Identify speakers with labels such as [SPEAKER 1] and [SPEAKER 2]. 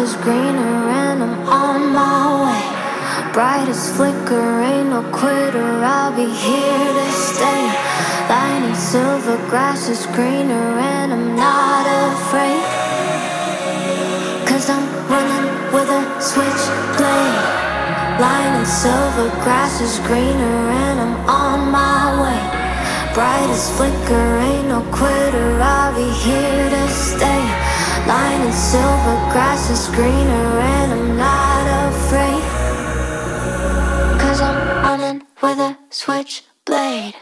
[SPEAKER 1] is greener and I'm on my way. Brightest flicker, ain't no quitter, I'll be here to stay. And silver, grass is greener and I'm not afraid. Cause I'm running with a switchblade. And silver, grass is greener and I'm on my way. Brightest flicker, ain't no quitter, I'll be here Line and silver, grass is greener and I'm not afraid. Cause I'm running with a switchblade